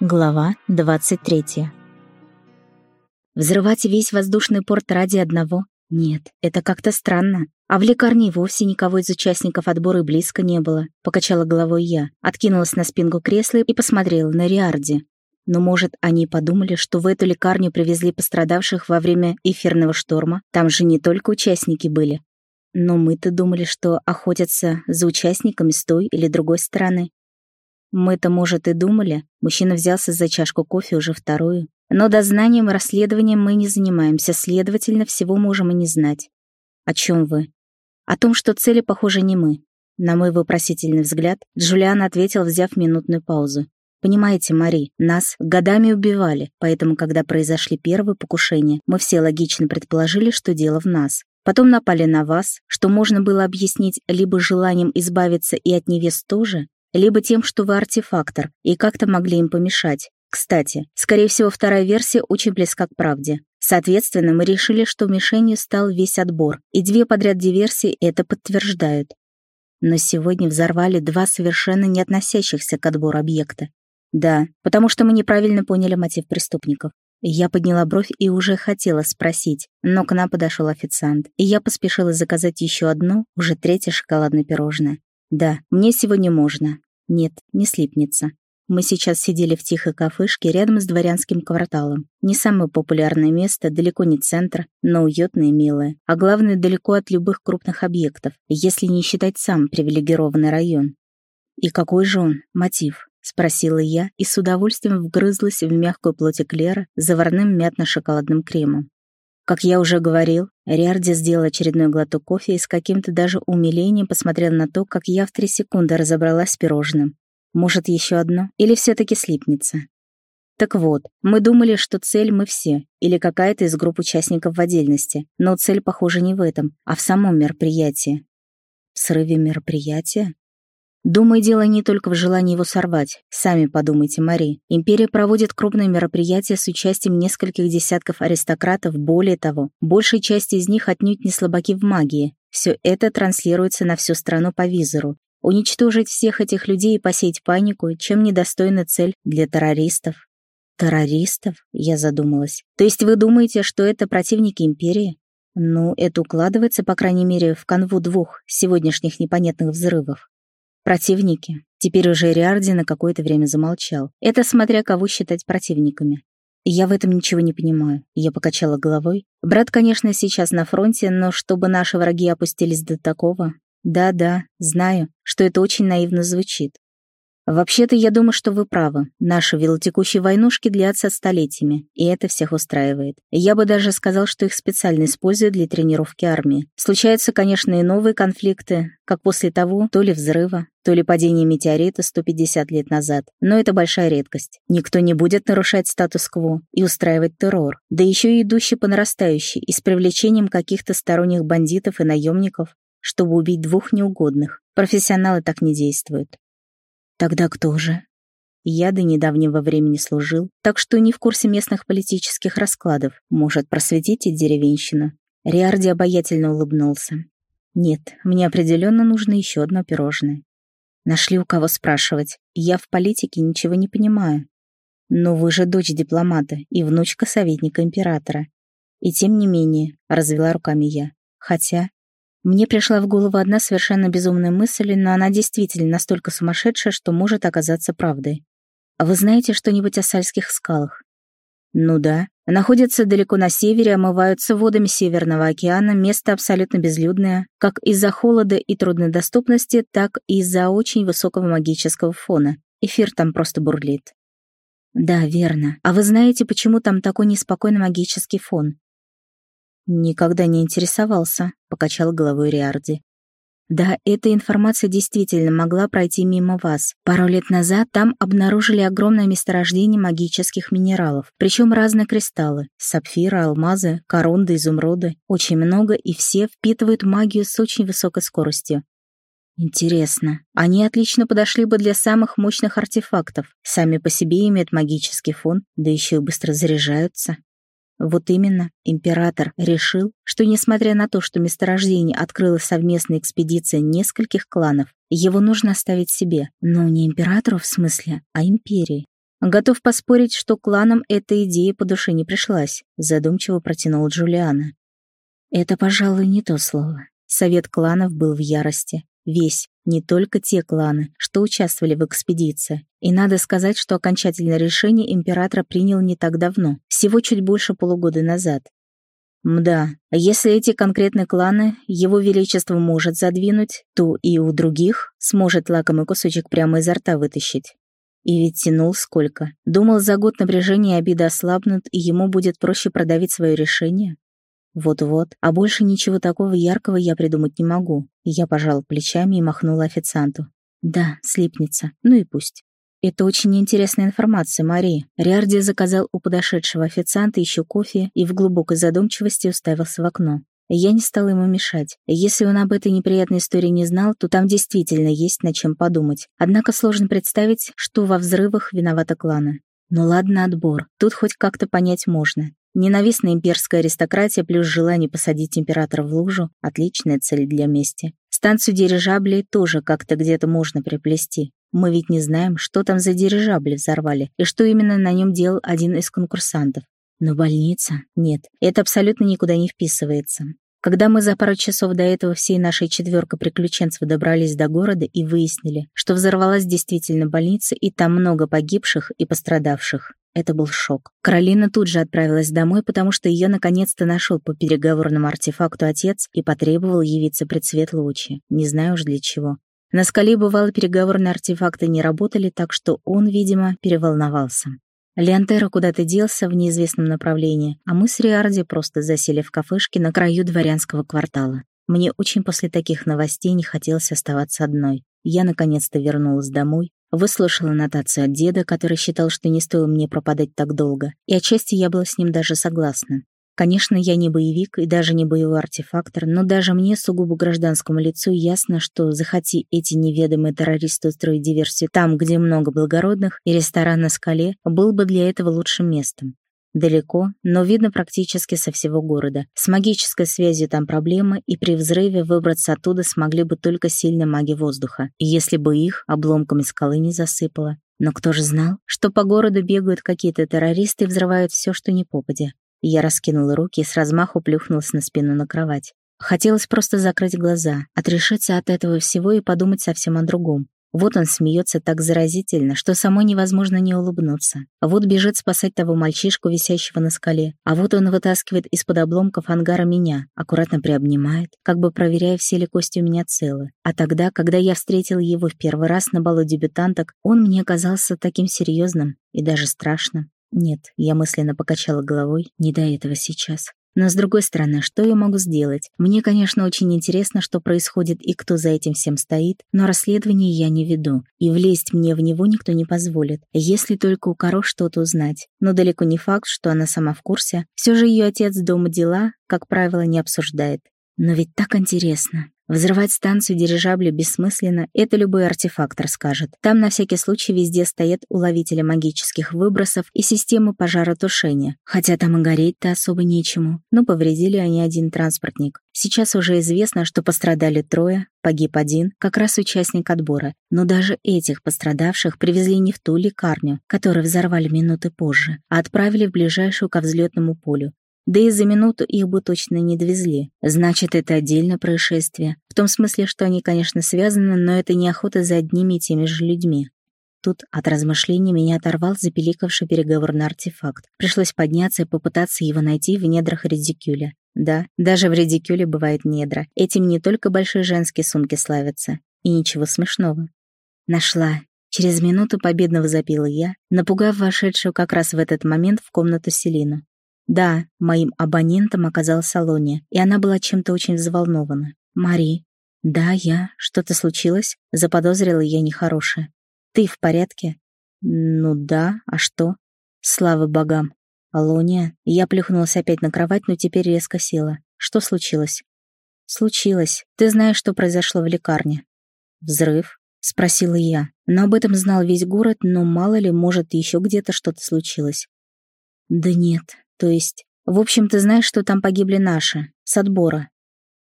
Глава 23. Взрывать весь воздушный порт ради одного? Нет, это как-то странно. А в лекарне вовсе никого из участников отбора близко не было. Покачала головой я, откинулась на спинку кресла и посмотрела на Риарди. Но, может, они подумали, что в эту лекарню привезли пострадавших во время эфирного шторма? Там же не только участники были. Но мы-то думали, что охотятся за участниками с той или другой стороны. Мы-то, может, и думали. Мужчина взялся за чашку кофе уже вторую. Но дознанием и расследованием мы не занимаемся, следовательно, всего можем и не знать. О чем вы? О том, что цели, похоже, не мы. На мой вопросительный взгляд, Джулиан ответил, взяв минутную паузу. «Понимаете, Мари, нас годами убивали, поэтому, когда произошли первые покушения, мы все логично предположили, что дело в нас. Потом напали на вас, что можно было объяснить либо желанием избавиться и от невест тоже, либо тем, что вы артефактор, и как-то могли им помешать. Кстати, скорее всего, вторая версия очень близка к правде. Соответственно, мы решили, что мишенью стал весь отбор, и две подряд диверсии это подтверждают. Но сегодня взорвали два совершенно не относящихся к отбору объекта. Да, потому что мы неправильно поняли мотив преступников. Я подняла бровь и уже хотела спросить, но к нам подошел официант, и я поспешила заказать еще одно, уже третье шоколадное пирожное. Да, мне сегодня можно. Нет, не слипнется. Мы сейчас сидели в тихой кафешке рядом с дворянским кварталом. Не самое популярное место, далеко не центр, но уютное и милое. А главное, далеко от любых крупных объектов, если не считать сам привилегированный район. «И какой же он, мотив?» — спросила я и с удовольствием вгрызлась в мягкую плоть эклера заварным мятно-шоколадным кремом. Как я уже говорил, Риарди сделал очередной глоток кофе и с каким-то даже умилением посмотрел на то, как я в три секунды разобралась с пирожным. Может, еще одно? Или все-таки слипнется? Так вот, мы думали, что цель мы все, или какая-то из групп участников в отдельности, но цель, похоже, не в этом, а в самом мероприятии. В срыве мероприятия? Думаю, дело не только в желании его сорвать. Сами подумайте, Мари. Империя проводит крупные мероприятия с участием нескольких десятков аристократов, более того, большая часть из них отнюдь не слабаки в магии. Все это транслируется на всю страну по визору. Уничтожить всех этих людей и посеять панику, чем недостойна цель для террористов. Террористов? Я задумалась. То есть вы думаете, что это противники империи? Ну, это укладывается, по крайней мере, в канву двух сегодняшних непонятных взрывов. Противники. Теперь уже Риарди на какое-то время замолчал. Это смотря кого считать противниками. Я в этом ничего не понимаю. Я покачала головой. Брат, конечно, сейчас на фронте, но чтобы наши враги опустились до такого... Да-да, знаю, что это очень наивно звучит. Вообще-то я думаю, что вы правы. Наши велотекущие войнушки длятся столетиями, и это всех устраивает. Я бы даже сказал, что их специально используют для тренировки армии. Случаются, конечно, и новые конфликты, как после того, то ли взрыва, то ли падения метеорита 150 лет назад. Но это большая редкость. Никто не будет нарушать статус-кво и устраивать террор. Да еще и идущий по нарастающей, и с привлечением каких-то сторонних бандитов и наемников, чтобы убить двух неугодных. Профессионалы так не действуют. Тогда кто же? Я до недавнего времени служил, так что не в курсе местных политических раскладов. Может, просветите деревенщину?» Риарди обаятельно улыбнулся. «Нет, мне определенно нужно еще одно пирожное. Нашли у кого спрашивать. Я в политике ничего не понимаю. Но вы же дочь дипломата и внучка советника императора. И тем не менее, развела руками я. Хотя мне пришла в голову одна совершенно безумная мысль, но она действительно настолько сумасшедшая, что может оказаться правдой. А вы знаете что-нибудь о Сальских скалах? Ну да. Находятся далеко на севере, омываются водами Северного океана, место абсолютно безлюдное, как из-за холода и труднодоступности, так и из-за очень высокого магического фона. Эфир там просто бурлит. Да, верно. А вы знаете, почему там такой неспокойный магический фон? «Никогда не интересовался», — покачал головой Риарди. Да, эта информация действительно могла пройти мимо вас. Пару лет назад там обнаружили огромное месторождение магических минералов, причем разные кристаллы. Сапфиры, алмазы, коронды, изумруды. Очень много, и все впитывают магию с очень высокой скоростью. Интересно, они отлично подошли бы для самых мощных артефактов. Сами по себе имеют магический фон, да еще и быстро заряжаются. Вот именно, император решил, что несмотря на то, что месторождение открыла совместная экспедиция нескольких кланов, его нужно оставить себе. Но не императору в смысле, а империи. Готов поспорить, что кланам эта идея по душе не пришлась, задумчиво протянул Джулиана. Это, пожалуй, не то слово. Совет кланов был в ярости. Весь, не только те кланы, что участвовали в экспедиции. И надо сказать, что окончательное решение императора принял не так давно, всего чуть больше полугода назад. Мда, если эти конкретные кланы его величество может задвинуть, то и у других сможет лакомый кусочек прямо изо рта вытащить. И ведь тянул сколько. Думал, за год напряжение и обиды ослабнут, и ему будет проще продавить свое решение. Вот-вот, а больше ничего такого яркого я придумать не могу. Я пожал плечами и махнула официанту. Да, слипнется. Ну и пусть. Это очень интересная информация, Мари. Риарди заказал у подошедшего официанта еще кофе и в глубокой задумчивости уставился в окно. Я не стал ему мешать. Если он об этой неприятной истории не знал, то там действительно есть над чем подумать. Однако сложно представить, что во взрывах виновата клана. Ну ладно, отбор. Тут хоть как-то понять можно. Ненавистная имперская аристократия плюс желание посадить императора в лужу — отличная цель для мести. Станцию дирижаблей тоже как-то где-то можно приплести. Мы ведь не знаем, что там за дирижабли взорвали и что именно на нем делал один из конкурсантов. Но больница? Нет, это абсолютно никуда не вписывается. Когда мы за пару часов до этого всей нашей четверка приключенцев добрались до города и выяснили, что взорвалась действительно больница и там много погибших и пострадавших, это был шок. Каролина тут же отправилась домой, потому что ее наконец-то нашел по переговорному артефакту отец и потребовал явиться пред свет лучи. Не знаю уж для чего. На скале, бывало, переговорные артефакты не работали, так что он, видимо, переволновался. Леонтера куда-то делся в неизвестном направлении, а мы с Риарди просто засели в кафешке на краю дворянского квартала. Мне очень после таких новостей не хотелось оставаться одной. Я наконец-то вернулась домой, выслушала нотацию от деда, который считал, что не стоило мне пропадать так долго, и отчасти я была с ним даже согласна. Конечно, я не боевик и даже не боевой артефактор, но даже мне, сугубо гражданскому лицу, ясно, что захоти эти неведомые террористы устроить диверсию там, где много благородных, и ресторан на скале был бы для этого лучшим местом. Далеко, но видно практически со всего города. С магической связью там проблемы, и при взрыве выбраться оттуда смогли бы только сильные маги воздуха, если бы их обломками скалы не засыпало. Но кто же знал, что по городу бегают какие-то террористы и взрывают все, что не попадя. Я раскинула руки и с размаху плюхнулась на спину на кровать. Хотелось просто закрыть глаза, отрешиться от этого всего и подумать совсем о другом. Вот он смеется так заразительно, что самой невозможно не улыбнуться. Вот бежит спасать того мальчишку, висящего на скале. А вот он вытаскивает из-под обломков ангара меня, аккуратно приобнимает, как бы проверяя, все ли кости у меня целы. А тогда, когда я встретила его в первый раз на балу дебютанток, он мне казался таким серьезным и даже страшным. Нет, я мысленно покачала головой, не до этого сейчас. Но с другой стороны, что я могу сделать? Мне, конечно, очень интересно, что происходит и кто за этим всем стоит, но расследование я не веду, и влезть мне в него никто не позволит, если только у Каро что-то узнать. Но далеко не факт, что она сама в курсе. Все же ее отец дома дела, как правило, не обсуждает. Но ведь так интересно. Взрывать станцию дирижабля бессмысленно, это любой артефактор скажет. Там на всякий случай везде стоят уловители магических выбросов и системы пожаротушения. Хотя там и гореть-то особо нечему. Но повредили они один транспортник. Сейчас уже известно, что пострадали трое, погиб один, как раз участник отбора. Но даже этих пострадавших привезли не в ту лекарню, которую взорвали минуты позже, а отправили в ближайшую ко взлетному полю. Да и за минуту их бы точно не довезли. Значит, это отдельное происшествие. В том смысле, что они, конечно, связаны, но это не охота за одними и теми же людьми. Тут от размышлений меня оторвал запеликавший переговорный артефакт. Пришлось подняться и попытаться его найти в недрах редикюля. Да, даже в редикюле бывает недра. Этим не только большие женские сумки славятся. И ничего смешного. Нашла. Через минуту победного запила я, напугав вошедшую как раз в этот момент в комнату Селину. Да, моим абонентом оказался Лония, и она была чем-то очень взволнована. «Мари». «Да, я. Что-то случилось?» Заподозрила я нехорошее. «Ты в порядке?» «Ну да, а что?» «Слава богам». «Алония». Я плюхнулась опять на кровать, но теперь резко села. «Что случилось?» «Случилось. Ты знаешь, что произошло в лекарне?» «Взрыв?» — спросила я. Но об этом знал весь город, но мало ли, может, еще где-то что-то случилось. «Да нет, то есть, в общем, ты знаешь, что там погибли наши, с отбора?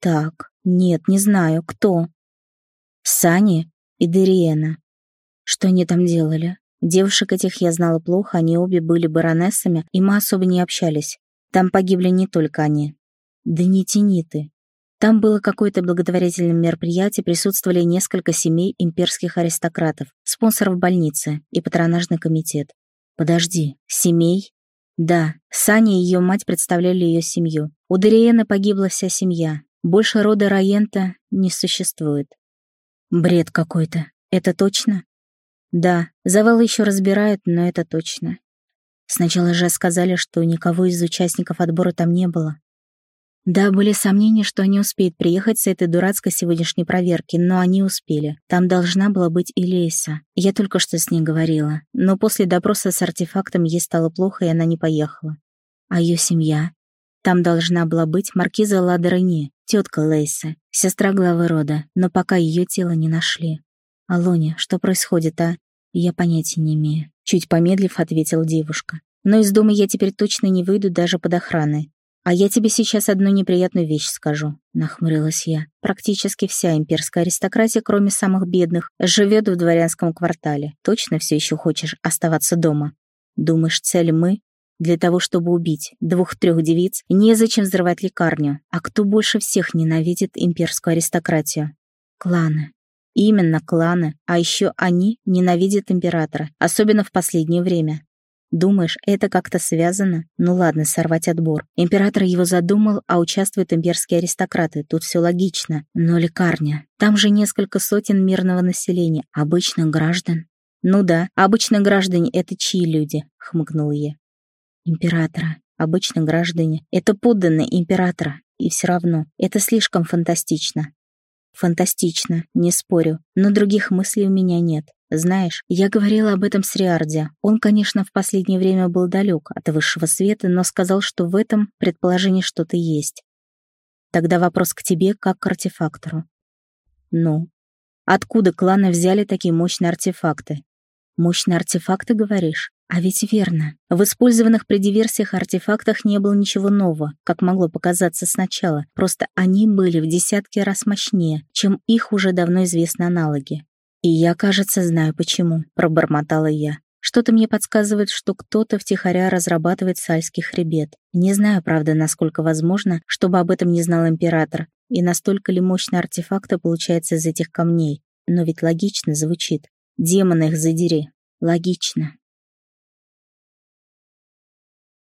Так, нет, не знаю, кто? Сани и Дериена. Что они там делали? Девушек этих я знала плохо, они обе были баронессами, и мы особо не общались. Там погибли не только они. Да не тяни ты. Там было какое-то благотворительное мероприятие, присутствовали несколько семей имперских аристократов, спонсоров больницы и патронажный комитет. Подожди, семей? Да, Саня и ее мать представляли ее семью. У Дариены погибла вся семья. Больше рода Раента не существует. Бред какой-то. Это точно? Да, завалы еще разбирают, но это точно. Сначала же сказали, что никого из участников отбора там не было. Да, были сомнения, что они успеют приехать с этой дурацкой сегодняшней проверки, но они успели. Там должна была быть и Лейса. Я только что с ней говорила. Но после допроса с артефактом ей стало плохо, и она не поехала. А ее семья? Там должна была быть маркиза Ладерни, тетка Лейса, сестра главы рода, но пока ее тело не нашли. «Алоня, что происходит, а?» «Я понятия не имею», — чуть помедлив ответила девушка. «Но из дома я теперь точно не выйду даже под охраной. «А я тебе сейчас одну неприятную вещь скажу», — нахмурилась я. «Практически вся имперская аристократия, кроме самых бедных, живет в дворянском квартале. Точно все еще хочешь оставаться дома? Думаешь, цель мы? Для того, чтобы убить двух-трех девиц, незачем взрывать лекарню. А кто больше всех ненавидит имперскую аристократию? Кланы. Именно кланы, а еще они ненавидят императора, особенно в последнее время. Думаешь, это как-то связано? Ну ладно, сорвать отбор. Император его задумал, а участвуют имперские аристократы. Тут все логично. Но лекарня. Там же несколько сотен мирного населения, обычных граждан. Ну да, обычные граждане — это чьи люди? Хмыкнул я. Императора. Обычные граждане. Это подданные императора. И все равно, это слишком фантастично. Фантастично, не спорю, но других мыслей у меня нет. Знаешь, я говорила об этом с Риарди. Он, конечно, в последнее время был далек от высшего света, но сказал, что в этом предположении что-то есть. Тогда вопрос к тебе, как к артефактору. Ну, откуда кланы взяли такие мощные артефакты? Мощные артефакты, говоришь? А ведь верно. В использованных при диверсиях артефактах не было ничего нового, как могло показаться сначала. Просто они были в десятки раз мощнее, чем их уже давно известны аналоги. «И я, кажется, знаю почему», — пробормотала я. «Что-то мне подсказывает, что кто-то втихаря разрабатывает сальский хребет. Не знаю, правда, насколько возможно, чтобы об этом не знал император, и настолько ли мощные артефакты получается из этих камней. Но ведь логично звучит. Демоны их задери. Логично.